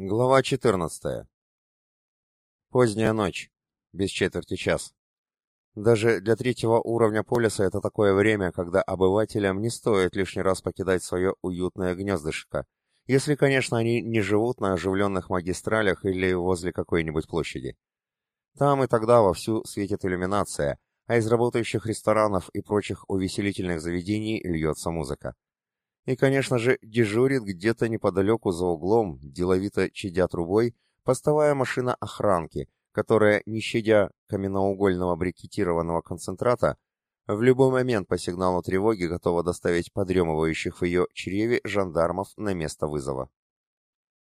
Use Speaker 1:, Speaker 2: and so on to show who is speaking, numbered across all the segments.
Speaker 1: Глава 14. Поздняя ночь. Без четверти час. Даже для третьего уровня полиса это такое время, когда обывателям не стоит лишний раз покидать свое уютное гнездышко, если, конечно, они не живут на оживленных магистралях или возле какой-нибудь площади. Там и тогда вовсю светит иллюминация, а из работающих ресторанов и прочих увеселительных заведений льется музыка. И, конечно же, дежурит где-то неподалеку за углом, деловито чадя трубой, постовая машина охранки, которая, не щадя каменноугольного брикетированного концентрата, в любой момент по сигналу тревоги готова доставить подремывающих в ее чреве жандармов на место вызова.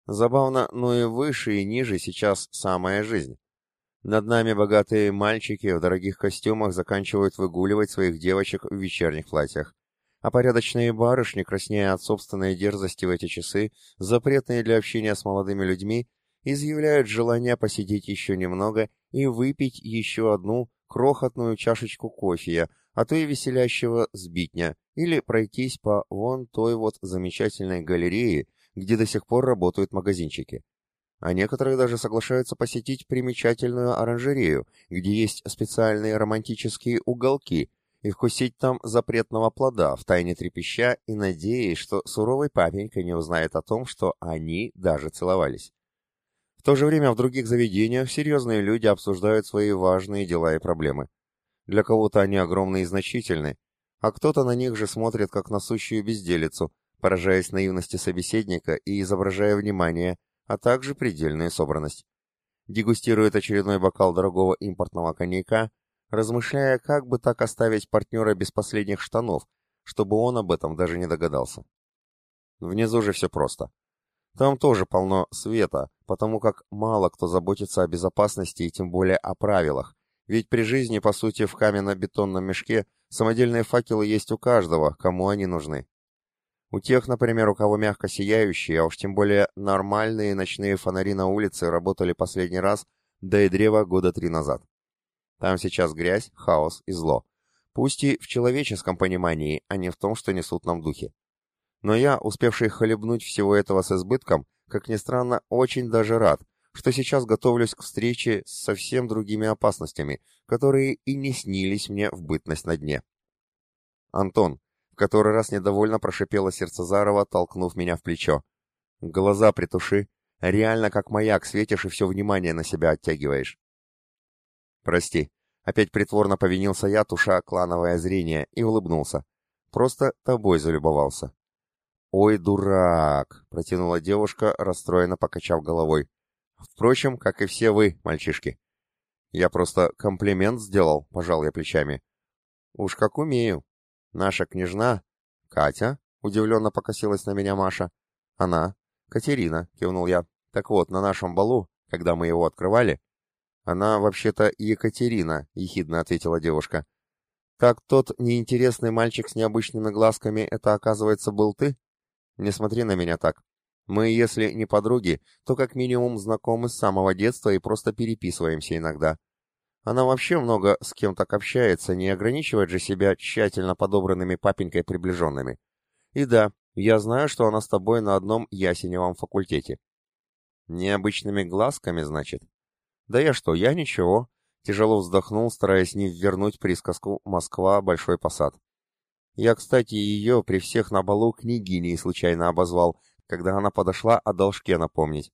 Speaker 1: Забавно, но и выше, и ниже сейчас самая жизнь. Над нами богатые мальчики в дорогих костюмах заканчивают выгуливать своих девочек в вечерних платьях а порядочные барышни, краснея от собственной дерзости в эти часы, запретные для общения с молодыми людьми, изъявляют желание посидеть еще немного и выпить еще одну крохотную чашечку кофе, а то и веселящего сбитня, или пройтись по вон той вот замечательной галерее, где до сих пор работают магазинчики. А некоторые даже соглашаются посетить примечательную оранжерею, где есть специальные романтические уголки, и вкусить там запретного плода, втайне трепеща и надеясь, что суровый папенька не узнает о том, что они даже целовались. В то же время в других заведениях серьезные люди обсуждают свои важные дела и проблемы. Для кого-то они огромны и значительны, а кто-то на них же смотрит как на сущую безделицу, поражаясь наивности собеседника и изображая внимание, а также предельную собранность. Дегустирует очередной бокал дорогого импортного коньяка – размышляя, как бы так оставить партнера без последних штанов, чтобы он об этом даже не догадался. Внизу же все просто. Там тоже полно света, потому как мало кто заботится о безопасности и тем более о правилах, ведь при жизни, по сути, в каменно-бетонном мешке самодельные факелы есть у каждого, кому они нужны. У тех, например, у кого мягко сияющие, а уж тем более нормальные ночные фонари на улице работали последний раз, да и древо года три назад. Там сейчас грязь, хаос и зло. Пусть и в человеческом понимании, а не в том, что несут нам духи. Но я, успевший хлебнуть всего этого с избытком, как ни странно, очень даже рад, что сейчас готовлюсь к встрече с совсем другими опасностями, которые и не снились мне в бытность на дне. Антон, в который раз недовольно прошипела сердце Зарова, толкнув меня в плечо. Глаза притуши, реально как маяк светишь и все внимание на себя оттягиваешь. «Прости». Опять притворно повинился я, туша клановое зрение, и улыбнулся. Просто тобой залюбовался. «Ой, дурак!» — протянула девушка, расстроенно покачав головой. «Впрочем, как и все вы, мальчишки». «Я просто комплимент сделал», — пожал я плечами. «Уж как умею. Наша княжна...» «Катя?» — удивленно покосилась на меня Маша. «Она?» «Катерина», — кивнул я. «Так вот, на нашем балу, когда мы его открывали, «Она вообще-то Екатерина», — ехидно ответила девушка. «Так тот неинтересный мальчик с необычными глазками, это, оказывается, был ты? Не смотри на меня так. Мы, если не подруги, то как минимум знакомы с самого детства и просто переписываемся иногда. Она вообще много с кем так общается, не ограничивает же себя тщательно подобранными папенькой приближенными. И да, я знаю, что она с тобой на одном ясеневом факультете. Необычными глазками, значит?» «Да я что, я ничего», — тяжело вздохнул, стараясь не вернуть присказку «Москва, Большой Посад». Я, кстати, ее при всех на балу княгиней случайно обозвал, когда она подошла о должке напомнить.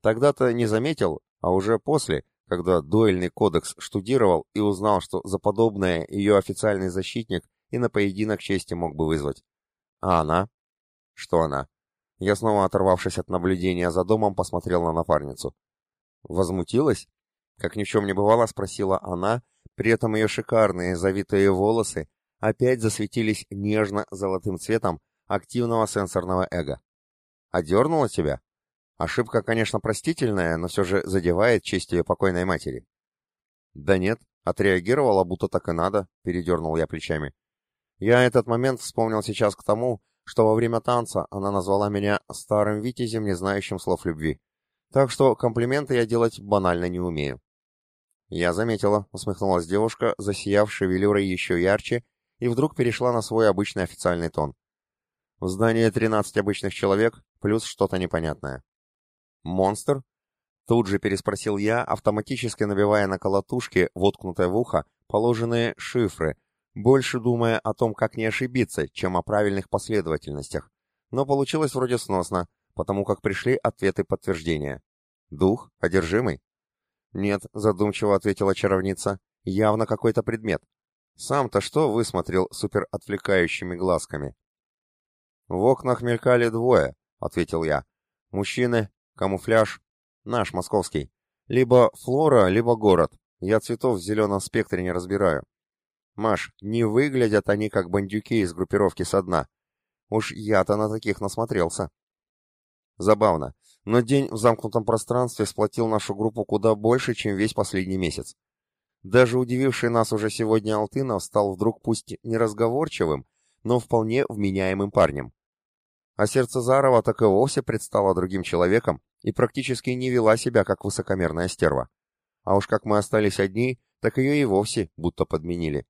Speaker 1: Тогда-то не заметил, а уже после, когда дуэльный кодекс штудировал и узнал, что за подобное ее официальный защитник и на поединок чести мог бы вызвать. А она? Что она? Я снова, оторвавшись от наблюдения за домом, посмотрел на напарницу. Возмутилась? Как ни в чем не бывало, спросила она, при этом ее шикарные завитые волосы опять засветились нежно-золотым цветом активного сенсорного эго. «Одернула тебя? Ошибка, конечно, простительная, но все же задевает честь ее покойной матери». «Да нет, отреагировала, будто так и надо», — передернул я плечами. Я этот момент вспомнил сейчас к тому, что во время танца она назвала меня старым витязем, не знающим слов любви. Так что комплименты я делать банально не умею. Я заметила, усмехнулась девушка, засияв шевелюрой еще ярче, и вдруг перешла на свой обычный официальный тон. В здании 13 обычных человек, плюс что-то непонятное. Монстр? Тут же переспросил я, автоматически набивая на колотушке, воткнутое в ухо, положенные шифры, больше думая о том, как не ошибиться, чем о правильных последовательностях. Но получилось вроде сносно, потому как пришли ответы подтверждения. «Дух? Одержимый?» «Нет», — задумчиво ответила чаровница, — «явно какой-то предмет. Сам-то что высмотрел суперотвлекающими глазками?» «В окнах мелькали двое», — ответил я. «Мужчины, камуфляж, наш, московский. Либо флора, либо город. Я цветов в зеленом спектре не разбираю. Маш, не выглядят они как бандюки из группировки со дна. Уж я-то на таких насмотрелся». Забавно, но день в замкнутом пространстве сплотил нашу группу куда больше, чем весь последний месяц. Даже удививший нас уже сегодня Алтынов стал вдруг пусть неразговорчивым, но вполне вменяемым парнем. А сердце Зарова так и вовсе предстало другим человеком и практически не вела себя, как высокомерная стерва. А уж как мы остались одни, так ее и вовсе будто подменили.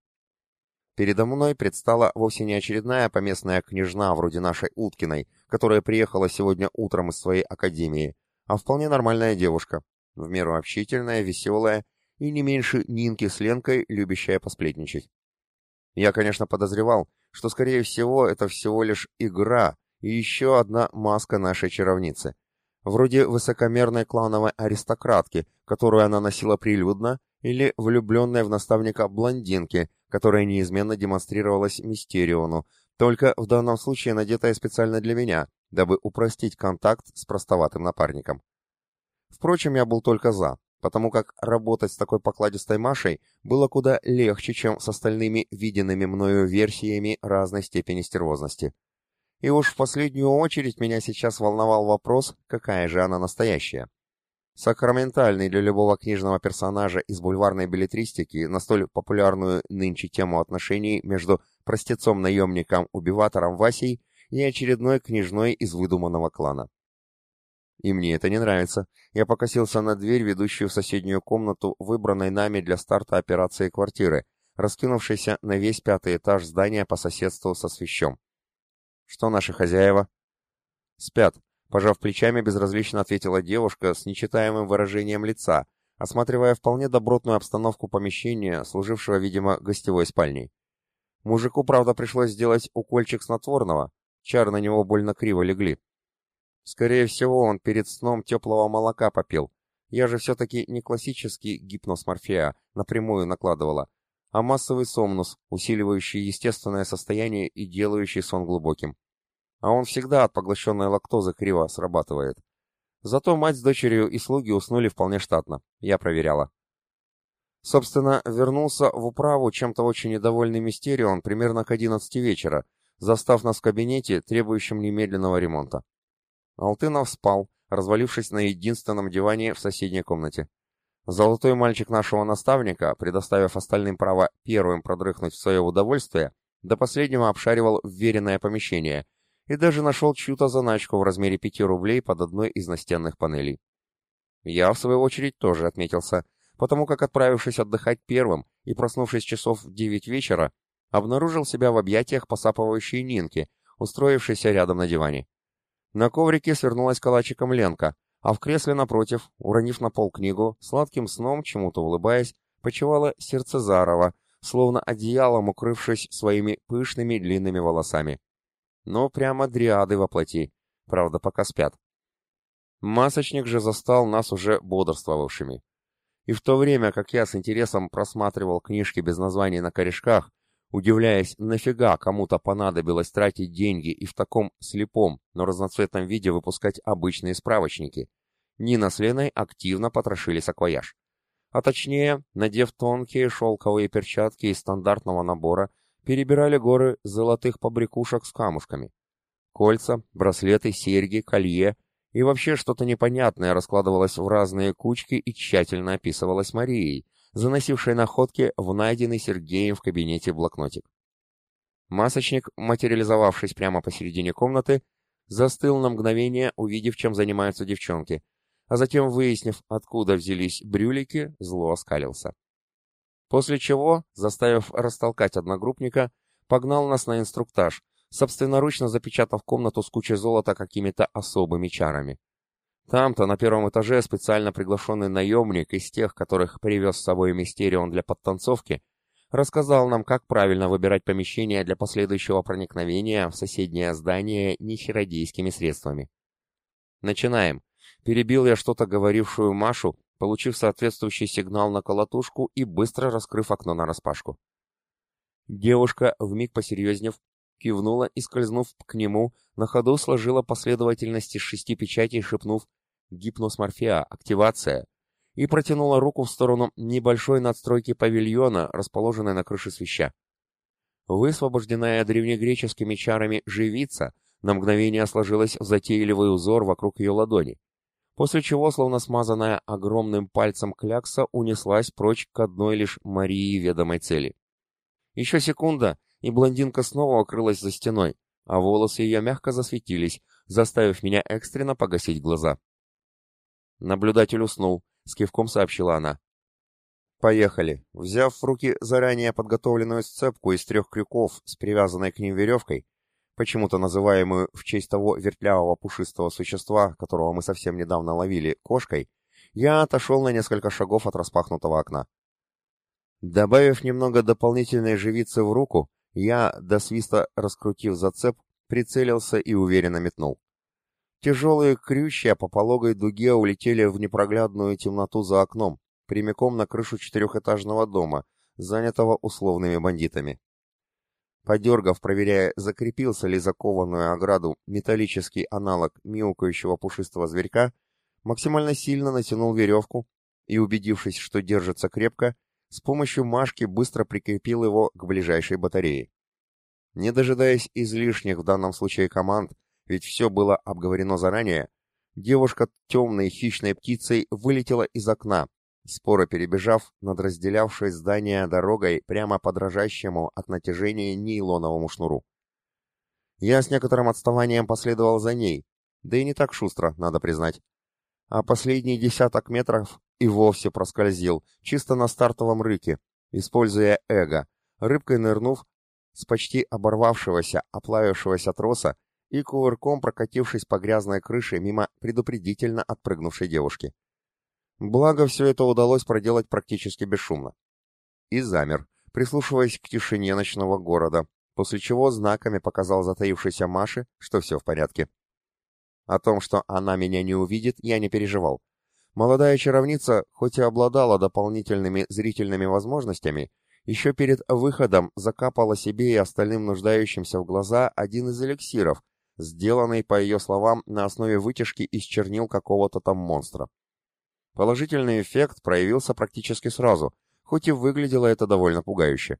Speaker 1: Передо мной предстала вовсе не очередная поместная княжна вроде нашей Уткиной, которая приехала сегодня утром из своей академии, а вполне нормальная девушка, в меру общительная, веселая и не меньше Нинки с Ленкой, любящая посплетничать. Я, конечно, подозревал, что, скорее всего, это всего лишь игра и еще одна маска нашей чаровницы, вроде высокомерной клановой аристократки, которую она носила прилюдно, или влюбленная в наставника блондинки, которая неизменно демонстрировалась Мистериону, только в данном случае надетая специально для меня, дабы упростить контакт с простоватым напарником. Впрочем, я был только за, потому как работать с такой покладистой Машей было куда легче, чем с остальными виденными мною версиями разной степени стервозности. И уж в последнюю очередь меня сейчас волновал вопрос, какая же она настоящая. Сакраментальный для любого книжного персонажа из бульварной билетристики на столь популярную нынче тему отношений между простецом-наемником-убиватором Васей и очередной княжной из выдуманного клана. И мне это не нравится. Я покосился на дверь, ведущую в соседнюю комнату, выбранной нами для старта операции квартиры, раскинувшейся на весь пятый этаж здания по соседству со свящом. Что наши хозяева? Спят, Пожав плечами, безразлично ответила девушка с нечитаемым выражением лица, осматривая вполне добротную обстановку помещения, служившего, видимо, гостевой спальней. Мужику, правда, пришлось сделать укольчик снотворного, чар на него больно криво легли. Скорее всего, он перед сном теплого молока попил. Я же все-таки не классический гипноз Морфея напрямую накладывала, а массовый сомнус, усиливающий естественное состояние и делающий сон глубоким а он всегда от поглощенной лактозы криво срабатывает. Зато мать с дочерью и слуги уснули вполне штатно, я проверяла. Собственно, вернулся в управу чем-то очень недовольный Мистерион примерно к 11 вечера, застав нас в кабинете, требующем немедленного ремонта. Алтынов спал, развалившись на единственном диване в соседней комнате. Золотой мальчик нашего наставника, предоставив остальным право первым продрыхнуть в свое удовольствие, до последнего обшаривал вверенное помещение — и даже нашел чью-то заначку в размере пяти рублей под одной из настенных панелей. Я, в свою очередь, тоже отметился, потому как, отправившись отдыхать первым и проснувшись часов в девять вечера, обнаружил себя в объятиях посапывающей Нинки, устроившейся рядом на диване. На коврике свернулась калачиком Ленка, а в кресле напротив, уронив на пол книгу, сладким сном, чему-то улыбаясь, почивала сердце Зарова, словно одеялом укрывшись своими пышными длинными волосами. Ну, прямо дриады воплоти. Правда, пока спят. Масочник же застал нас уже бодрствовавшими. И в то время, как я с интересом просматривал книжки без названий на корешках, удивляясь, нафига кому-то понадобилось тратить деньги и в таком слепом, но разноцветном виде выпускать обычные справочники, Нина с Леной активно потрошили саквояж. А точнее, надев тонкие шелковые перчатки из стандартного набора, перебирали горы золотых побрякушек с камушками. Кольца, браслеты, серьги, колье и вообще что-то непонятное раскладывалось в разные кучки и тщательно описывалось Марией, заносившей находки в найденный Сергеем в кабинете блокнотик. Масочник, материализовавшись прямо посередине комнаты, застыл на мгновение, увидев, чем занимаются девчонки, а затем, выяснив, откуда взялись брюлики, зло оскалился. После чего, заставив растолкать одногруппника, погнал нас на инструктаж, собственноручно запечатав комнату с кучей золота какими-то особыми чарами. Там-то, на первом этаже, специально приглашенный наемник из тех, которых привез с собой Мистерион для подтанцовки, рассказал нам, как правильно выбирать помещение для последующего проникновения в соседнее здание нечародейскими средствами. «Начинаем», — перебил я что-то говорившую Машу, получив соответствующий сигнал на колотушку и быстро раскрыв окно нараспашку. Девушка, вмиг посерьезнев, кивнула и, скользнув к нему, на ходу сложила последовательность из шести печатей, шепнув «Гипносморфия, активация», и протянула руку в сторону небольшой надстройки павильона, расположенной на крыше свища. Высвобожденная древнегреческими чарами живица на мгновение сложилась в затейливый узор вокруг ее ладони, после чего, словно смазанная огромным пальцем клякса, унеслась прочь к одной лишь Марии ведомой цели. Еще секунда, и блондинка снова укрылась за стеной, а волосы ее мягко засветились, заставив меня экстренно погасить глаза. Наблюдатель уснул, с кивком сообщила она. «Поехали!» Взяв в руки заранее подготовленную сцепку из трех крюков с привязанной к ним веревкой, почему-то называемую в честь того вертлявого пушистого существа, которого мы совсем недавно ловили, кошкой, я отошел на несколько шагов от распахнутого окна. Добавив немного дополнительной живицы в руку, я, до свиста раскрутив зацеп, прицелился и уверенно метнул. Тяжелые крючья по пологой дуге улетели в непроглядную темноту за окном, прямиком на крышу четырехэтажного дома, занятого условными бандитами. Подергав, проверяя, закрепился ли закованную ограду металлический аналог мяукающего пушистого зверька, максимально сильно натянул веревку и, убедившись, что держится крепко, с помощью Машки быстро прикрепил его к ближайшей батарее. Не дожидаясь излишних в данном случае команд, ведь все было обговорено заранее, девушка темной хищной птицей вылетела из окна, споро перебежав над разделявшей здание дорогой прямо по дрожащему от натяжения нейлоновому шнуру. Я с некоторым отставанием последовал за ней, да и не так шустро, надо признать. А последний десяток метров и вовсе проскользил, чисто на стартовом рыке, используя эго, рыбкой нырнув с почти оборвавшегося, оплавившегося троса и кувырком прокатившись по грязной крыше мимо предупредительно отпрыгнувшей девушки. Благо, все это удалось проделать практически бесшумно. И замер, прислушиваясь к тишине ночного города, после чего знаками показал затаившейся Маше, что все в порядке. О том, что она меня не увидит, я не переживал. Молодая чаровница, хоть и обладала дополнительными зрительными возможностями, еще перед выходом закапала себе и остальным нуждающимся в глаза один из эликсиров, сделанный, по ее словам, на основе вытяжки из чернил какого-то там монстра. Положительный эффект проявился практически сразу, хоть и выглядело это довольно пугающе.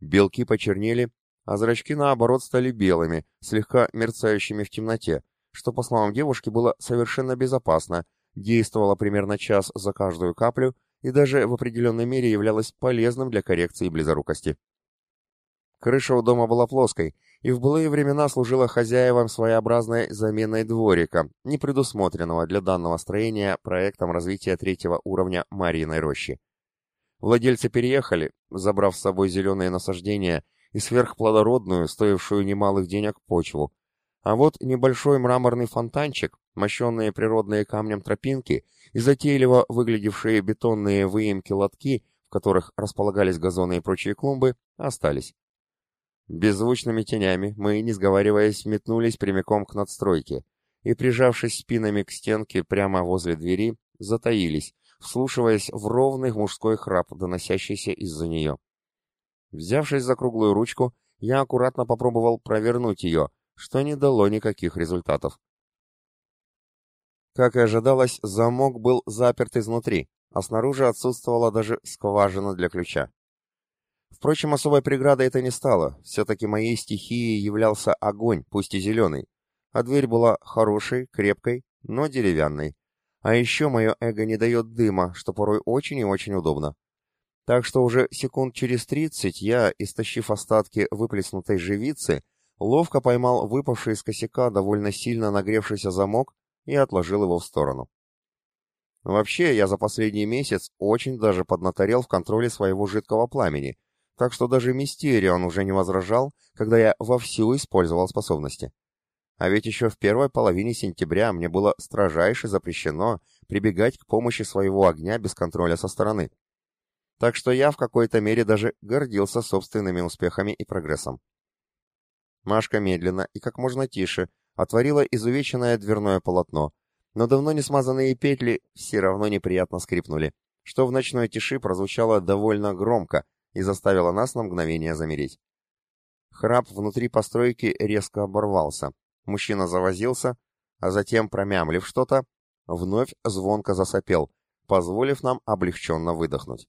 Speaker 1: Белки почернели, а зрачки, наоборот, стали белыми, слегка мерцающими в темноте, что, по словам девушки, было совершенно безопасно действовала примерно час за каждую каплю и даже в определенной мере являлась полезным для коррекции близорукости. Крыша у дома была плоской, и в былые времена служила хозяевам своеобразной заменой дворика, не предусмотренного для данного строения проектом развития третьего уровня Марьиной рощи. Владельцы переехали, забрав с собой зеленые насаждения и сверхплодородную, стоившую немалых денег, почву, а вот небольшой мраморный фонтанчик, мощенные природные камнем тропинки и затейливо выглядевшие бетонные выемки лотки, в которых располагались газоны и прочие клумбы, остались. Беззвучными тенями мы, не сговариваясь, метнулись прямиком к надстройке и, прижавшись спинами к стенке прямо возле двери, затаились, вслушиваясь в ровный мужской храп, доносящийся из-за нее. Взявшись за круглую ручку, я аккуратно попробовал провернуть ее, что не дало никаких результатов. Как и ожидалось, замок был заперт изнутри, а снаружи отсутствовала даже скважина для ключа. Впрочем, особой преградой это не стало, все-таки моей стихией являлся огонь, пусть и зеленый, а дверь была хорошей, крепкой, но деревянной. А еще мое эго не дает дыма, что порой очень и очень удобно. Так что уже секунд через тридцать я, истощив остатки выплеснутой живицы, ловко поймал выпавший из косяка довольно сильно нагревшийся замок и отложил его в сторону. Вообще, я за последний месяц очень даже поднаторел в контроле своего жидкого пламени, так что даже Мистерион уже не возражал, когда я вовсю использовал способности. А ведь еще в первой половине сентября мне было строжайше запрещено прибегать к помощи своего огня без контроля со стороны. Так что я в какой-то мере даже гордился собственными успехами и прогрессом. Машка медленно и как можно тише отворила изувеченное дверное полотно, но давно не смазанные петли все равно неприятно скрипнули, что в ночной тиши прозвучало довольно громко и заставило нас на мгновение замереть. Храп внутри постройки резко оборвался. Мужчина завозился, а затем, промямлив что-то, вновь звонко засопел, позволив нам облегченно выдохнуть.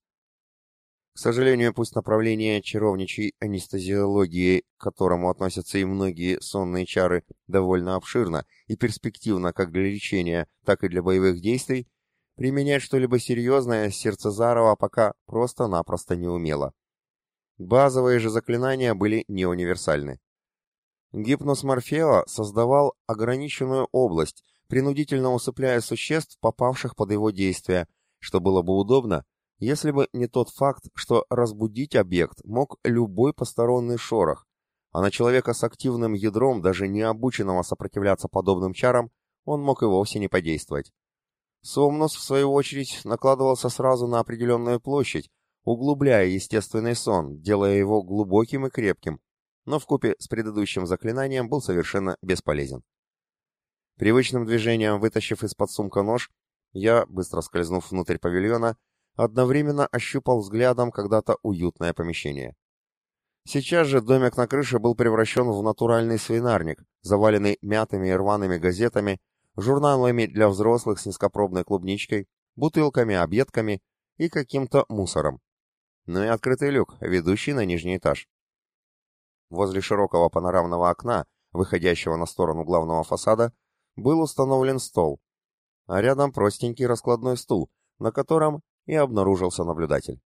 Speaker 1: К сожалению, пусть направление чаровничьей анестезиологии, к которому относятся и многие сонные чары, довольно обширно и перспективно как для лечения, так и для боевых действий, применять что-либо серьезное Сердцезарова пока просто-напросто не умела. Базовые же заклинания были не универсальны. Гипноз Морфео создавал ограниченную область, принудительно усыпляя существ, попавших под его действие, что было бы удобно, если бы не тот факт, что разбудить объект мог любой посторонний шорох, а на человека с активным ядром, даже не обученного сопротивляться подобным чарам, он мог и вовсе не подействовать. Сомнус, в свою очередь, накладывался сразу на определенную площадь, углубляя естественный сон, делая его глубоким и крепким, но вкупе с предыдущим заклинанием был совершенно бесполезен. Привычным движением, вытащив из-под сумка нож, я, быстро скользнув внутрь павильона, одновременно ощупал взглядом когда-то уютное помещение. Сейчас же домик на крыше был превращен в натуральный свинарник, заваленный мятыми и рваными газетами, журналами для взрослых с низкопробной клубничкой, бутылками, обедками и каким-то мусором. Ну и открытый люк, ведущий на нижний этаж. Возле широкого панорамного окна, выходящего на сторону главного фасада, был установлен стол, а рядом простенький раскладной стул, на котором и обнаружился наблюдатель.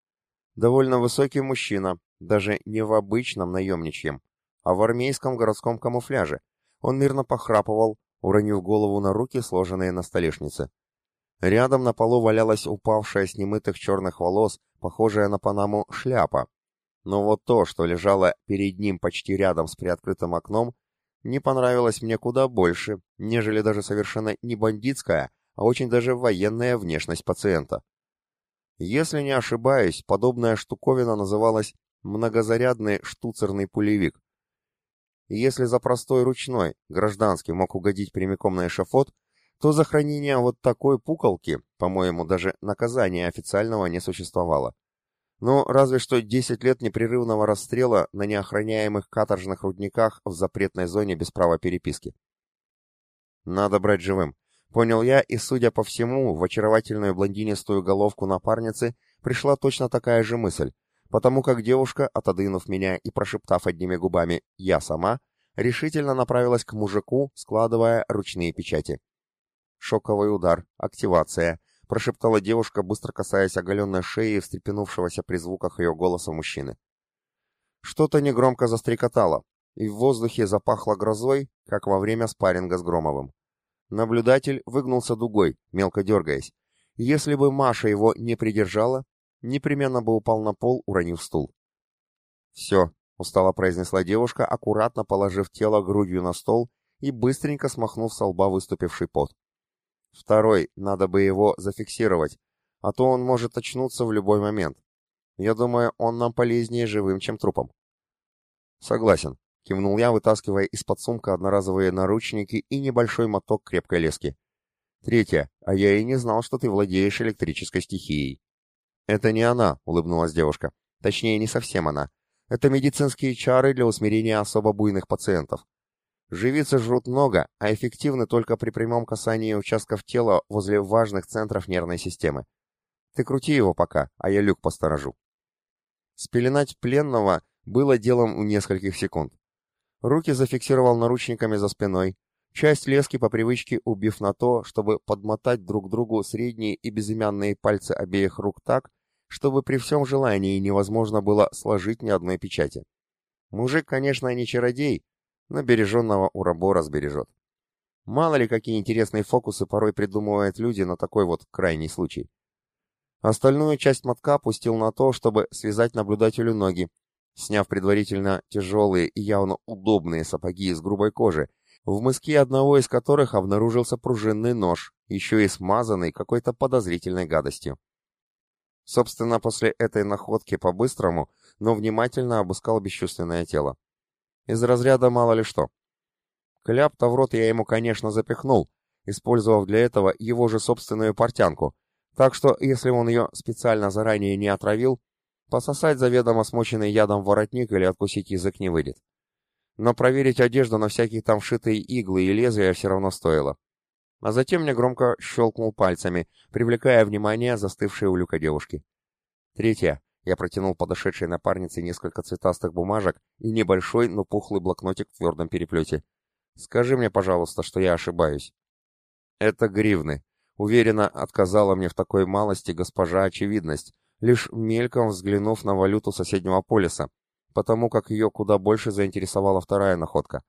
Speaker 1: Довольно высокий мужчина, даже не в обычном наемничьем, а в армейском городском камуфляже. Он мирно похрапывал, уронив голову на руки, сложенные на столешнице. Рядом на полу валялась упавшая с немытых черных волос, похожая на панаму, шляпа. Но вот то, что лежало перед ним почти рядом с приоткрытым окном, не понравилось мне куда больше, нежели даже совершенно не бандитская, а очень даже военная внешность пациента. Если не ошибаюсь, подобная штуковина называлась многозарядный штуцерный пулевик. Если за простой ручной гражданский мог угодить прямиком на эшафот, то за хранение вот такой пуколки, по-моему, даже наказания официального не существовало. Ну, разве что 10 лет непрерывного расстрела на неохраняемых каторжных рудниках в запретной зоне без права переписки. Надо брать живым. Понял я, и, судя по всему, в очаровательную блондинистую головку напарницы пришла точно такая же мысль, потому как девушка, отодвинув меня и прошептав одними губами «я сама», решительно направилась к мужику, складывая ручные печати. «Шоковый удар, активация», — прошептала девушка, быстро касаясь оголенной шеи встрепенувшегося при звуках ее голоса мужчины. Что-то негромко застрекотало, и в воздухе запахло грозой, как во время спарринга с Громовым. Наблюдатель выгнулся дугой, мелко дергаясь. Если бы Маша его не придержала, непременно бы упал на пол, уронив стул. «Все», — устало произнесла девушка, аккуратно положив тело грудью на стол и быстренько смахнув со лба выступивший пот. «Второй, надо бы его зафиксировать, а то он может очнуться в любой момент. Я думаю, он нам полезнее живым, чем трупом». «Согласен», — кивнул я, вытаскивая из-под сумка одноразовые наручники и небольшой моток крепкой лески. «Третье. А я и не знал, что ты владеешь электрической стихией». «Это не она», — улыбнулась девушка. «Точнее, не совсем она. Это медицинские чары для усмирения особо буйных пациентов. Живицы жрут много, а эффективны только при прямом касании участков тела возле важных центров нервной системы. Ты крути его пока, а я люк посторожу». Спеленать пленного было делом у нескольких секунд. Руки зафиксировал наручниками за спиной, часть лески по привычке убив на то, чтобы подмотать друг другу средние и безымянные пальцы обеих рук так, чтобы при всем желании невозможно было сложить ни одной печати. Мужик, конечно, не чародей, но береженного Урабора сбережет. Мало ли, какие интересные фокусы порой придумывают люди на такой вот крайний случай. Остальную часть мотка пустил на то, чтобы связать наблюдателю ноги, Сняв предварительно тяжелые и явно удобные сапоги из грубой кожи, в мыске одного из которых обнаружился пружинный нож, еще и смазанный какой-то подозрительной гадостью. Собственно, после этой находки по-быстрому, но внимательно обыскал бесчувственное тело. Из разряда мало ли что. Кляп-то в рот я ему, конечно, запихнул, использовав для этого его же собственную портянку, так что, если он ее специально заранее не отравил, пососать заведомо смоченный ядом воротник или откусить язык не выйдет. Но проверить одежду на всякие там вшитые иглы и лезвия все равно стоило. А затем мне громко щелкнул пальцами, привлекая внимание застывшей у люка девушки. Третья. Я протянул подошедшей напарнице несколько цветастых бумажек и небольшой, но пухлый блокнотик в твердом переплете. Скажи мне, пожалуйста, что я ошибаюсь. Это гривны. Уверенно отказала мне в такой малости госпожа очевидность, лишь мельком взглянув на валюту соседнего полиса, потому как ее куда больше заинтересовала вторая находка.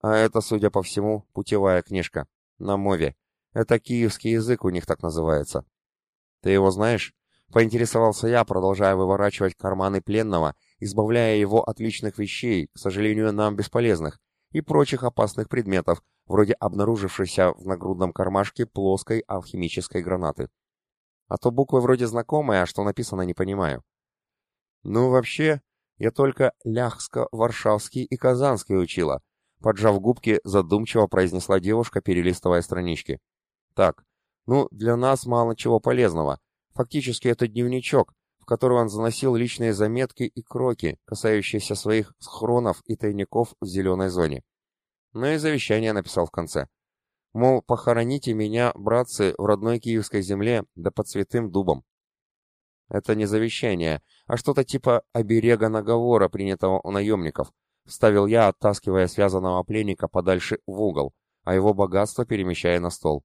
Speaker 1: А это, судя по всему, путевая книжка. На мове. Это киевский язык у них так называется. Ты его знаешь? Поинтересовался я, продолжая выворачивать карманы пленного, избавляя его от личных вещей, к сожалению, нам бесполезных, и прочих опасных предметов, вроде обнаружившейся в нагрудном кармашке плоской алхимической гранаты. А то буквы вроде знакомые, а что написано не понимаю. Ну, вообще, я только ляхско-варшавский и казанский учила, поджав губки, задумчиво произнесла девушка, перелистывая странички. Так, ну, для нас мало чего полезного. Фактически это дневничок, в который он заносил личные заметки и кроки, касающиеся своих схронов и тайников в зеленой зоне но и завещание написал в конце. Мол, похороните меня, братцы, в родной киевской земле, да под святым дубом. Это не завещание, а что-то типа оберега наговора, принятого у наемников, вставил я, оттаскивая связанного пленника подальше в угол, а его богатство перемещая на стол.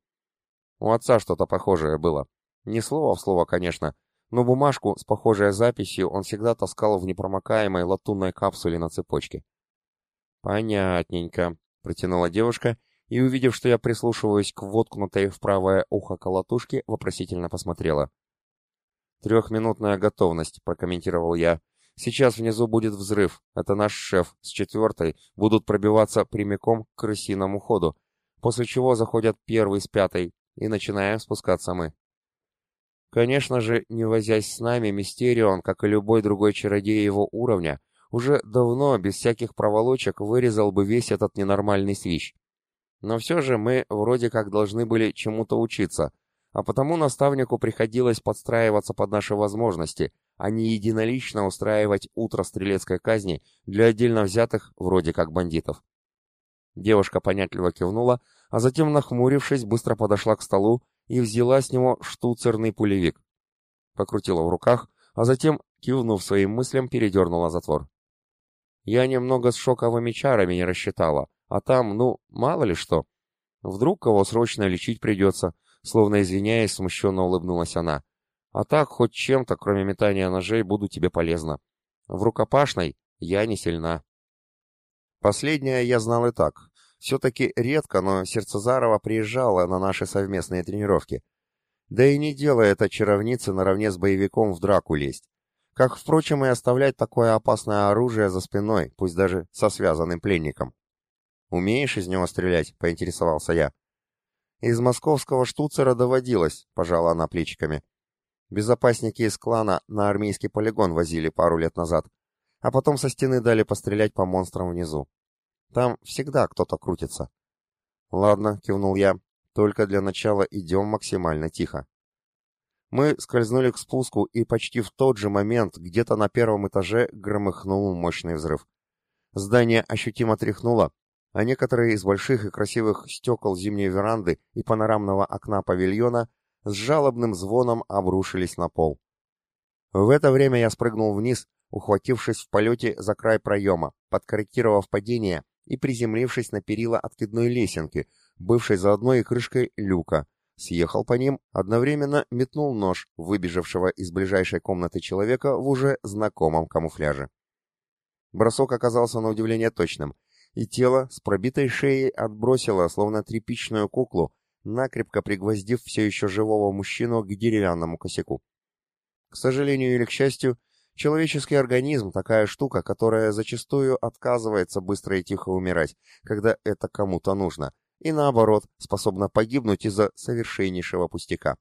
Speaker 1: У отца что-то похожее было. Не слово в слово, конечно, но бумажку с похожей записью он всегда таскал в непромокаемой латунной капсуле на цепочке. Понятненько протянула девушка и, увидев, что я прислушиваюсь к воткнутой в правое ухо колотушке, вопросительно посмотрела. «Трехминутная готовность», — прокомментировал я. «Сейчас внизу будет взрыв. Это наш шеф. С четвертой будут пробиваться прямиком к крысиному ходу, после чего заходят первый с пятой, и начинаем спускаться мы». Конечно же, не возясь с нами, Мистерион, как и любой другой чародей его уровня, уже давно, без всяких проволочек, вырезал бы весь этот ненормальный свищ. Но все же мы вроде как должны были чему-то учиться, а потому наставнику приходилось подстраиваться под наши возможности, а не единолично устраивать утро стрелецкой казни для отдельно взятых, вроде как бандитов. Девушка понятливо кивнула, а затем, нахмурившись, быстро подошла к столу и взяла с него штуцерный пулевик. Покрутила в руках, а затем, кивнув своим мыслям, передернула затвор. Я немного с шоковыми чарами не рассчитала, а там, ну, мало ли что. Вдруг кого срочно лечить придется, словно извиняясь, смущенно улыбнулась она. А так, хоть чем-то, кроме метания ножей, буду тебе полезна. В рукопашной я не сильна. Последнее я знал и так. Все-таки редко, но Сердцезарова приезжала на наши совместные тренировки. Да и не делает это чаровницы наравне с боевиком в драку лезть. Как, впрочем, и оставлять такое опасное оружие за спиной, пусть даже со связанным пленником. «Умеешь из него стрелять?» — поинтересовался я. «Из московского штуцера доводилось», — пожала она плечиками. Безопасники из клана на армейский полигон возили пару лет назад, а потом со стены дали пострелять по монстрам внизу. Там всегда кто-то крутится. «Ладно», — кивнул я, — «только для начала идем максимально тихо». Мы скользнули к спуску, и почти в тот же момент где-то на первом этаже громыхнул мощный взрыв. Здание ощутимо тряхнуло, а некоторые из больших и красивых стекол зимней веранды и панорамного окна павильона с жалобным звоном обрушились на пол. В это время я спрыгнул вниз, ухватившись в полете за край проема, подкорректировав падение и приземлившись на перила откидной лесенки, бывшей за одной крышкой люка, съехал по ним, одновременно метнул нож, выбежавшего из ближайшей комнаты человека в уже знакомом камуфляже. Бросок оказался на удивление точным, и тело с пробитой шеей отбросило, словно тряпичную куклу, накрепко пригвоздив все еще живого мужчину к деревянному косяку. К сожалению или к счастью, Человеческий организм – такая штука, которая зачастую отказывается быстро и тихо умирать, когда это кому-то нужно, и наоборот, способна погибнуть из-за совершеннейшего пустяка.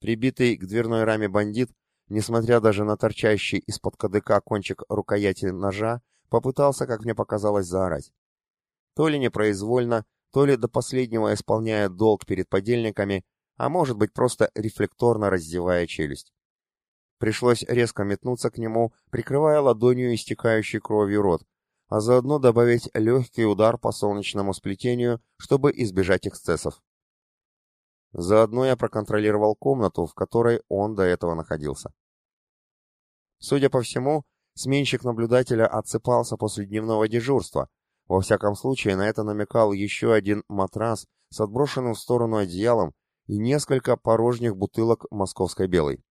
Speaker 1: Прибитый к дверной раме бандит, несмотря даже на торчащий из-под кадыка кончик рукояти ножа, попытался, как мне показалось, заорать. То ли непроизвольно, то ли до последнего исполняя долг перед подельниками, а может быть просто рефлекторно раздевая челюсть. Пришлось резко метнуться к нему, прикрывая ладонью истекающий кровью рот, а заодно добавить легкий удар по солнечному сплетению, чтобы избежать эксцессов. Заодно я проконтролировал комнату, в которой он до этого находился. Судя по всему, сменщик наблюдателя отсыпался после дневного дежурства. Во всяком случае, на это намекал еще один матрас с отброшенным в сторону одеялом и несколько порожних бутылок московской белой.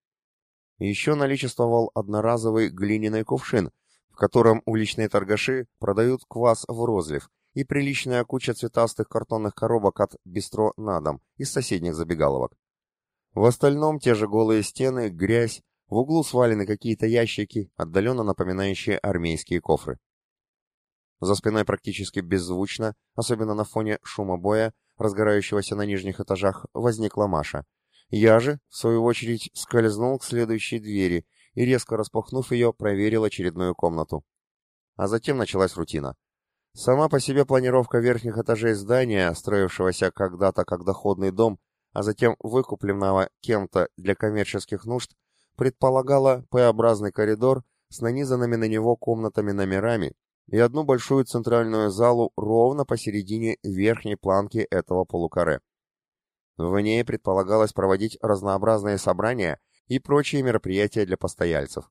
Speaker 1: Еще наличествовал одноразовый глиняный кувшин, в котором уличные торгаши продают квас в розлив, и приличная куча цветастых картонных коробок от бистро на дом из соседних забегаловок. В остальном те же голые стены, грязь, в углу свалены какие-то ящики, отдаленно напоминающие армейские кофры. За спиной практически беззвучно, особенно на фоне шума боя, разгорающегося на нижних этажах, возникла Маша — я же, в свою очередь, скользнул к следующей двери и, резко распахнув ее, проверил очередную комнату. А затем началась рутина. Сама по себе планировка верхних этажей здания, строившегося когда-то как доходный дом, а затем выкупленного кем-то для коммерческих нужд, предполагала П-образный коридор с нанизанными на него комнатами-номерами и одну большую центральную залу ровно посередине верхней планки этого полукаре. В ней предполагалось проводить разнообразные собрания и прочие мероприятия для постояльцев.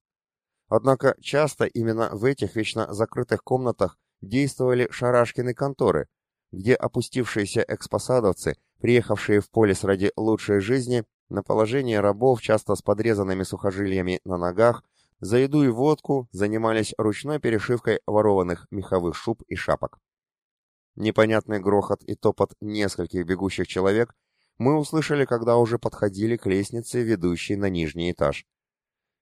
Speaker 1: Однако часто именно в этих вечно закрытых комнатах действовали шарашкины конторы, где опустившиеся экспосадовцы, приехавшие в полис ради лучшей жизни, на положение рабов, часто с подрезанными сухожилиями на ногах, за еду и водку занимались ручной перешивкой ворованных меховых шуб и шапок. Непонятный грохот и топот нескольких бегущих человек мы услышали, когда уже подходили к лестнице, ведущей на нижний этаж.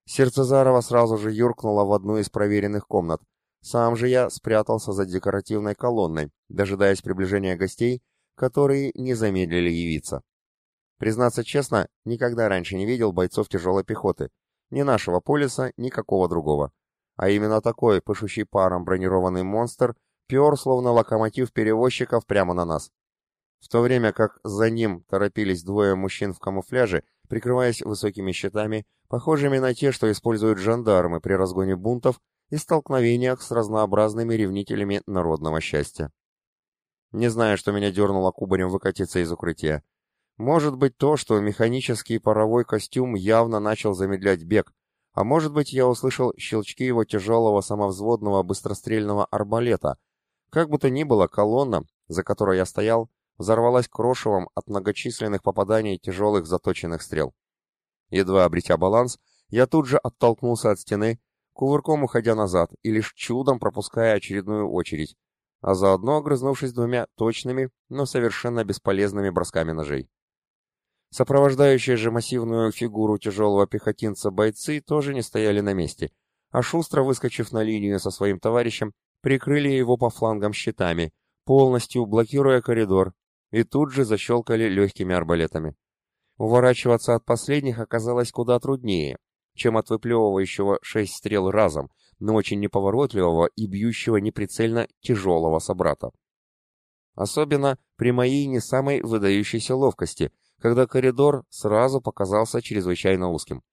Speaker 1: Сердце Зарова сразу же юркнуло в одну из проверенных комнат. Сам же я спрятался за декоративной колонной, дожидаясь приближения гостей, которые не замедлили явиться. Признаться честно, никогда раньше не видел бойцов тяжелой пехоты. Ни нашего полиса, ни какого другого. А именно такой, пышущий паром бронированный монстр, пер, словно локомотив перевозчиков, прямо на нас в то время как за ним торопились двое мужчин в камуфляже, прикрываясь высокими щитами, похожими на те, что используют жандармы при разгоне бунтов и столкновениях с разнообразными ревнителями народного счастья. Не знаю, что меня дернуло кубарем выкатиться из укрытия. Может быть то, что механический паровой костюм явно начал замедлять бег, а может быть я услышал щелчки его тяжелого самовзводного быстрострельного арбалета. Как бы то ни было, колонна, за которой я стоял, взорвалась крошевом от многочисленных попаданий тяжелых заточенных стрел. Едва обретя баланс, я тут же оттолкнулся от стены, кувырком уходя назад и лишь чудом пропуская очередную очередь, а заодно огрызнувшись двумя точными, но совершенно бесполезными бросками ножей. Сопровождающие же массивную фигуру тяжелого пехотинца бойцы тоже не стояли на месте, а шустро выскочив на линию со своим товарищем, прикрыли его по флангам щитами, полностью блокируя коридор и тут же защелкали легкими арбалетами. Уворачиваться от последних оказалось куда труднее, чем от выплевывающего шесть стрел разом, но очень неповоротливого и бьющего неприцельно тяжелого собрата. Особенно при моей не самой выдающейся ловкости, когда коридор сразу показался чрезвычайно узким.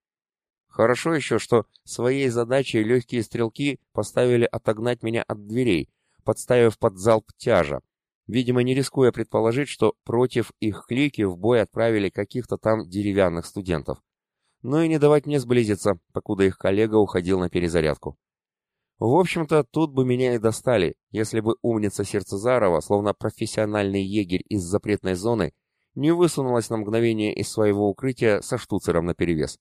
Speaker 1: Хорошо еще, что своей задачей легкие стрелки поставили отогнать меня от дверей, подставив под залп тяжа, видимо, не рискуя предположить, что против их клики в бой отправили каких-то там деревянных студентов. Но и не давать мне сблизиться, покуда их коллега уходил на перезарядку. В общем-то, тут бы меня и достали, если бы умница Сердцезарова, словно профессиональный егерь из запретной зоны, не высунулась на мгновение из своего укрытия со штуцером наперевес.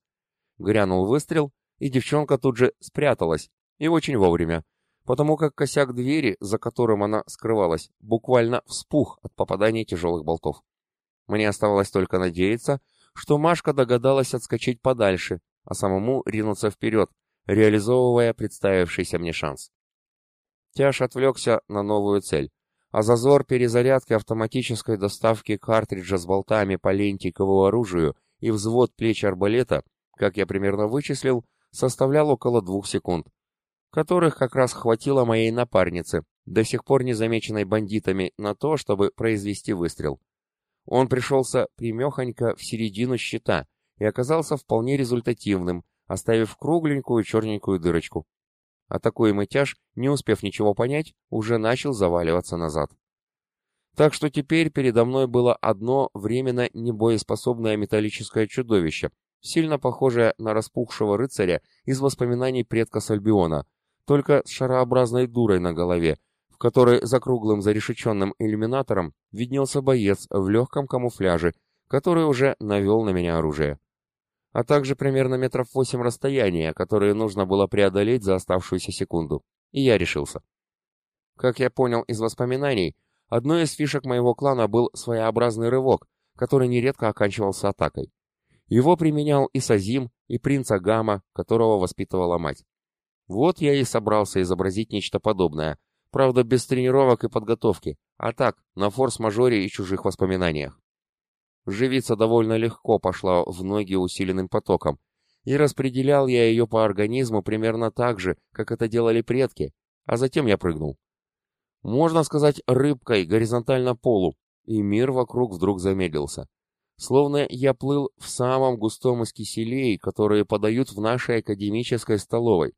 Speaker 1: Грянул выстрел, и девчонка тут же спряталась, и очень вовремя, потому как косяк двери, за которым она скрывалась, буквально вспух от попадания тяжелых болтов. Мне оставалось только надеяться, что Машка догадалась отскочить подальше, а самому ринуться вперед, реализовывая представившийся мне шанс. Тяж отвлекся на новую цель, а зазор перезарядки автоматической доставки картриджа с болтами по ленте к его оружию и взвод плеч арбалета, как я примерно вычислил, составлял около двух секунд, которых как раз хватило моей напарнице, до сих пор не замеченной бандитами, на то, чтобы произвести выстрел. Он пришелся примехонько в середину щита и оказался вполне результативным, оставив кругленькую черненькую дырочку. А такой мытяж, не успев ничего понять, уже начал заваливаться назад. Так что теперь передо мной было одно временно небоеспособное металлическое чудовище, сильно похожее на распухшего рыцаря из воспоминаний предка Сальбиона, только с шарообразной дурой на голове, в которой за круглым зарешеченным иллюминатором виднелся боец в легком камуфляже, который уже навел на меня оружие. А также примерно метров восемь расстояния, которое нужно было преодолеть за оставшуюся секунду. И я решился. Как я понял из воспоминаний, одной из фишек моего клана был своеобразный рывок, который нередко оканчивался атакой. Его применял и Сазим, и принц Агама, которого воспитывала мать. Вот я и собрался изобразить нечто подобное, правда без тренировок и подготовки, а так, на форс-мажоре и чужих воспоминаниях. Живица довольно легко пошла в ноги усиленным потоком, и распределял я ее по организму примерно так же, как это делали предки, а затем я прыгнул. Можно сказать, рыбкой горизонтально полу, и мир вокруг вдруг замедлился. Словно я плыл в самом густом из киселей, которые подают в нашей академической столовой,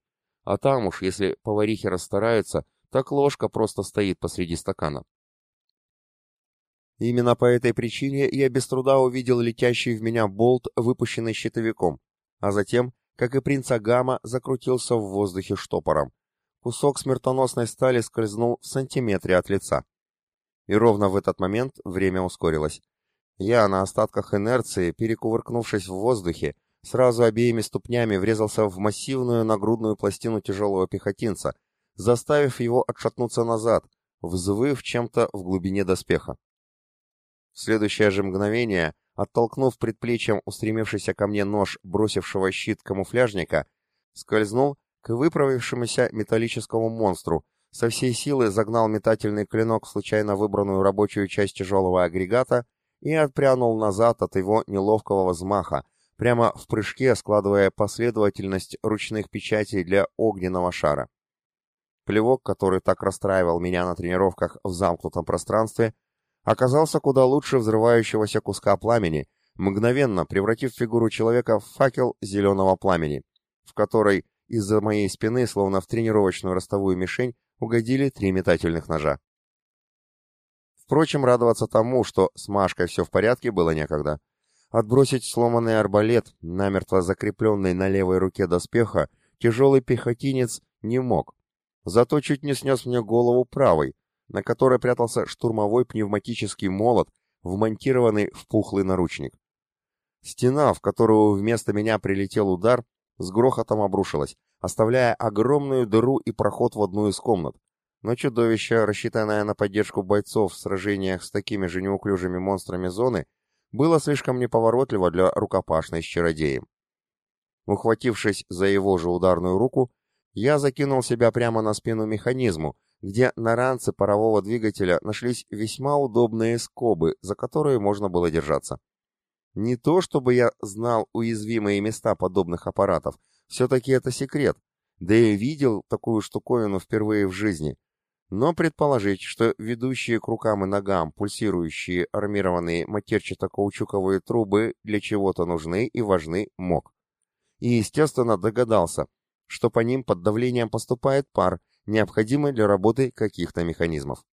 Speaker 1: а там уж, если поварихи расстараются, так ложка просто стоит посреди стакана. Именно по этой причине я без труда увидел летящий в меня болт, выпущенный щитовиком, а затем, как и принц Агама, закрутился в воздухе штопором. Кусок смертоносной стали скользнул в сантиметре от лица. И ровно в этот момент время ускорилось. Я на остатках инерции, перекувыркнувшись в воздухе, сразу обеими ступнями врезался в массивную нагрудную пластину тяжелого пехотинца, заставив его отшатнуться назад, взвыв чем-то в глубине доспеха. В следующее же мгновение, оттолкнув предплечьем устремившийся ко мне нож бросившего щит камуфляжника, скользнул к выправившемуся металлическому монстру, со всей силы загнал метательный клинок в случайно выбранную рабочую часть тяжелого агрегата и отпрянул назад от его неловкого взмаха, прямо в прыжке складывая последовательность ручных печатей для огненного шара. Плевок, который так расстраивал меня на тренировках в замкнутом пространстве, оказался куда лучше взрывающегося куска пламени, мгновенно превратив фигуру человека в факел зеленого пламени, в который из-за моей спины, словно в тренировочную ростовую мишень, угодили три метательных ножа. Впрочем, радоваться тому, что с Машкой все в порядке, было некогда. Отбросить сломанный арбалет, намертво закрепленный на левой руке доспеха, тяжелый пехотинец не мог. Зато чуть не снес мне голову правой, на которой прятался штурмовой пневматический молот, вмонтированный в пухлый наручник. Стена, в которую вместо меня прилетел удар, с грохотом обрушилась, оставляя огромную дыру и проход в одну из комнат. Но чудовище, рассчитанное на поддержку бойцов в сражениях с такими же неуклюжими монстрами зоны, было слишком неповоротливо для рукопашной с чародеем. Ухватившись за его же ударную руку, я закинул себя прямо на спину механизму, где на ранце парового двигателя нашлись весьма удобные скобы, за которые можно было держаться. Не то, чтобы я знал уязвимые места подобных аппаратов, все-таки это секрет, да и видел такую штуковину впервые в жизни, но предположить, что ведущие к рукам и ногам пульсирующие армированные матерчато-каучуковые трубы для чего-то нужны и важны мог. И, естественно, догадался, что по ним под давлением поступает пар, необходимый для работы каких-то механизмов.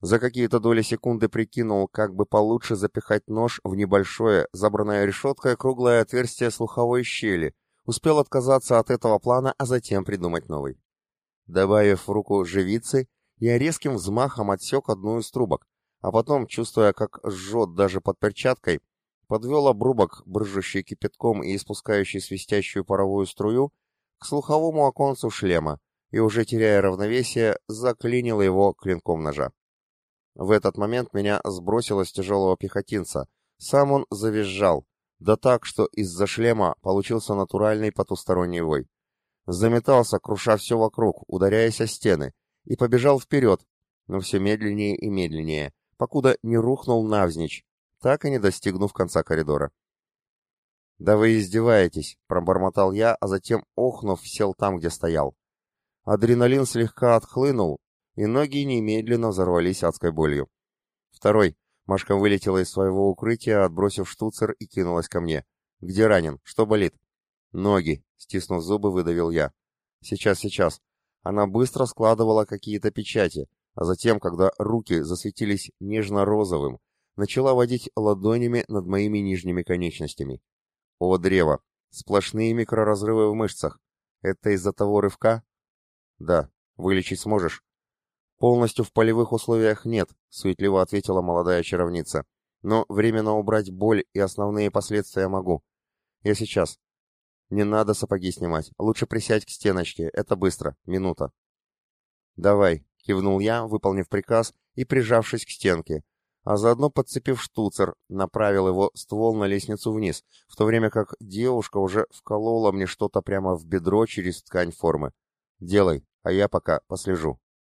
Speaker 1: За какие-то доли секунды прикинул, как бы получше запихать нож в небольшое, забранное решеткой круглое отверстие слуховой щели, успел отказаться от этого плана, а затем придумать новый. Добавив в руку живицы, я резким взмахом отсек одну из трубок, а потом, чувствуя, как жжет даже под перчаткой, подвел обрубок, брыжущий кипятком и испускающий свистящую паровую струю, к слуховому оконцу шлема и, уже теряя равновесие, заклинил его клинком ножа. В этот момент меня сбросило с тяжелого пехотинца. Сам он завизжал, Да так, что из-за шлема получился натуральный потусторонний вой. Заметался, круша все вокруг, ударяясь о стены, и побежал вперед, но все медленнее и медленнее, покуда не рухнул навзничь, так и не достигнув конца коридора. «Да вы издеваетесь», — пробормотал я, а затем, охнув, сел там, где стоял. Адреналин слегка отхлынул, и ноги немедленно взорвались адской болью. Второй. Машка вылетела из своего укрытия, отбросив штуцер и кинулась ко мне. «Где ранен? Что болит?» «Ноги», — стиснув зубы, выдавил я. «Сейчас, сейчас». Она быстро складывала какие-то печати, а затем, когда руки засветились нежно-розовым, начала водить ладонями над моими нижними конечностями. О, древо! Сплошные микроразрывы в мышцах. Это из-за того рывка? Да. Вылечить сможешь? Полностью в полевых условиях нет, суетливо ответила молодая чаровница. Но временно убрать боль и основные последствия могу. Я сейчас. Не надо сапоги снимать. Лучше присядь к стеночке. Это быстро. Минута. Давай, кивнул я, выполнив приказ и прижавшись к стенке, а заодно подцепив штуцер, направил его ствол на лестницу вниз, в то время как девушка уже вколола мне что-то прямо в бедро через ткань формы. «Делай, а я пока послежу».